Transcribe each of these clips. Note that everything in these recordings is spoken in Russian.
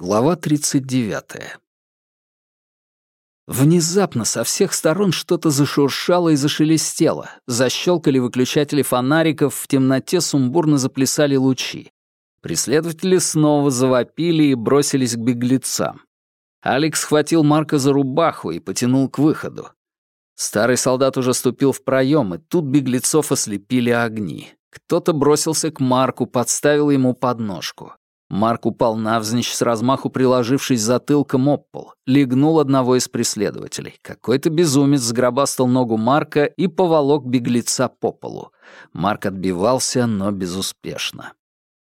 Глава 39. Внезапно со всех сторон что-то зашуршало и зашелестело. Защелкали выключатели фонариков, в темноте сумбурно заплясали лучи. Преследователи снова завопили и бросились к беглецам. Алекс схватил Марка за рубаху и потянул к выходу. Старый солдат уже ступил в проем, и тут беглецов ослепили огни. Кто-то бросился к Марку, подставил ему подножку. Марк упал навзничь с размаху приложившись затылком об пол, легнул одного из преследователей. Какой-то безумец сгробастал ногу Марка и поволок беглеца по полу. Марк отбивался, но безуспешно.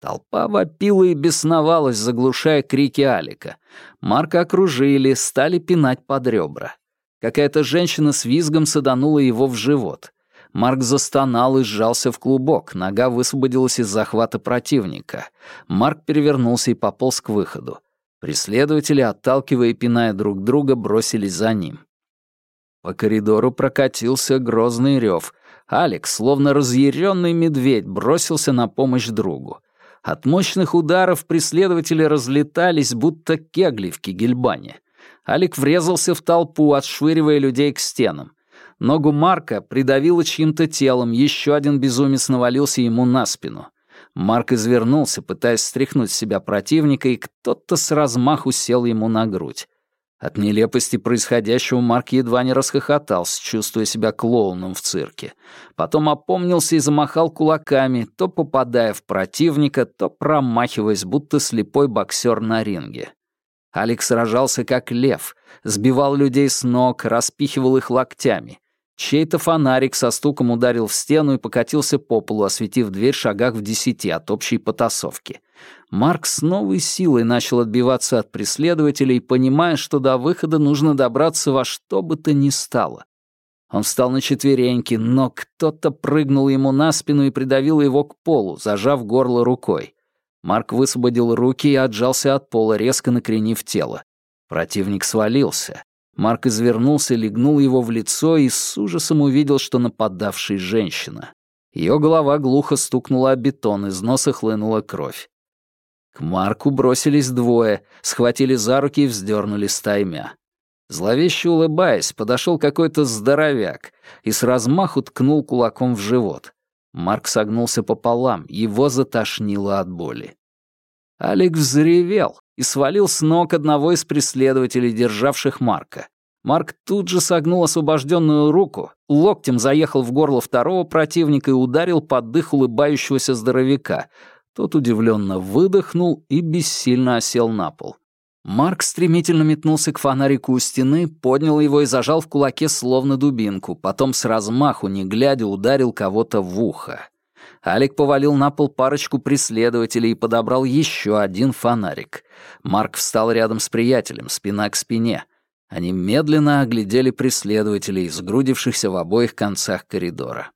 Толпа вопила и бесновалась, заглушая крики Алика. Марка окружили, стали пинать под ребра. Какая-то женщина с визгом саданула его в живот. Марк застонал и сжался в клубок, нога высвободилась из захвата противника. Марк перевернулся и пополз к выходу. Преследователи, отталкивая и пиная друг друга, бросились за ним. По коридору прокатился грозный рев. Алекс, словно разъяренный медведь, бросился на помощь другу. От мощных ударов преследователи разлетались, будто кегли в кигельбане. Алик врезался в толпу, отшвыривая людей к стенам. Ногу Марка придавило чьим-то телом, еще один безумец навалился ему на спину. Марк извернулся, пытаясь стряхнуть с себя противника, и кто-то с размаху сел ему на грудь. От нелепости происходящего Марк едва не расхохотался, чувствуя себя клоуном в цирке. Потом опомнился и замахал кулаками, то попадая в противника, то промахиваясь, будто слепой боксер на ринге. Алекс сражался как лев, сбивал людей с ног, распихивал их локтями. Чей-то фонарик со стуком ударил в стену и покатился по полу, осветив дверь шагах в десяти от общей потасовки. Марк с новой силой начал отбиваться от преследователей, понимая, что до выхода нужно добраться во что бы то ни стало. Он встал на четвереньки, но кто-то прыгнул ему на спину и придавил его к полу, зажав горло рукой. Марк высвободил руки и отжался от пола, резко накренив тело. Противник свалился. Марк извернулся, легнул его в лицо и с ужасом увидел, что нападавший женщина. Ее голова глухо стукнула о бетон, из носа хлынула кровь. К Марку бросились двое, схватили за руки и вздернули стаймя. Зловеще улыбаясь, подошел какой-то здоровяк и с размаху ткнул кулаком в живот. Марк согнулся пополам, его затошнило от боли. Алекс взревел, и свалил с ног одного из преследователей, державших Марка. Марк тут же согнул освобожденную руку, локтем заехал в горло второго противника и ударил под дых улыбающегося здоровяка. Тот удивленно выдохнул и бессильно осел на пол. Марк стремительно метнулся к фонарику у стены, поднял его и зажал в кулаке словно дубинку, потом с размаху, не глядя, ударил кого-то в ухо. Алик повалил на пол парочку преследователей и подобрал еще один фонарик. Марк встал рядом с приятелем, спина к спине. Они медленно оглядели преследователей, сгрудившихся в обоих концах коридора.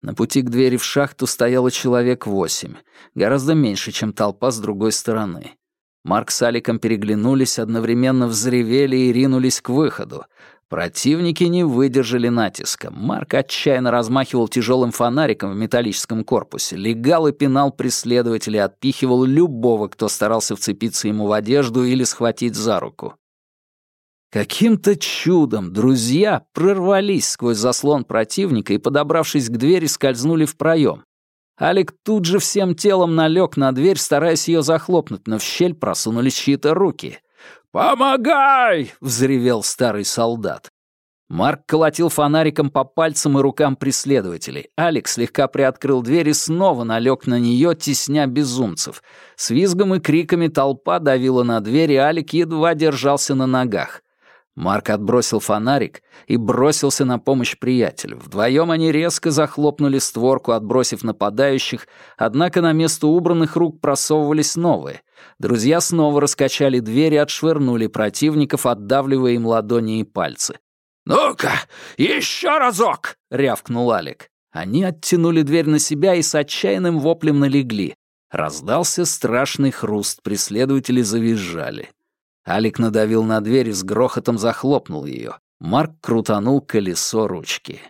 На пути к двери в шахту стояло человек восемь, гораздо меньше, чем толпа с другой стороны. Марк с Аликом переглянулись, одновременно взревели и ринулись к выходу. Противники не выдержали натиска. Марк отчаянно размахивал тяжелым фонариком в металлическом корпусе, легал и пинал преследователей, отпихивал любого, кто старался вцепиться ему в одежду или схватить за руку. Каким-то чудом друзья прорвались сквозь заслон противника и, подобравшись к двери, скользнули в проем. Алик тут же всем телом налег на дверь, стараясь ее захлопнуть, но в щель просунулись чьи-то руки — «Помогай!» — взревел старый солдат. Марк колотил фонариком по пальцам и рукам преследователей. Алекс слегка приоткрыл дверь и снова налег на нее, тесня безумцев. С визгом и криками толпа давила на дверь, и Алик едва держался на ногах. Марк отбросил фонарик и бросился на помощь приятелю. Вдвоем они резко захлопнули створку, отбросив нападающих, однако на место убранных рук просовывались новые. Друзья снова раскачали дверь и отшвырнули противников, отдавливая им ладони и пальцы. «Ну-ка, еще разок!» — рявкнул Алик. Они оттянули дверь на себя и с отчаянным воплем налегли. Раздался страшный хруст, преследователи завизжали. Алик надавил на дверь и с грохотом захлопнул ее. Марк крутанул колесо ручки.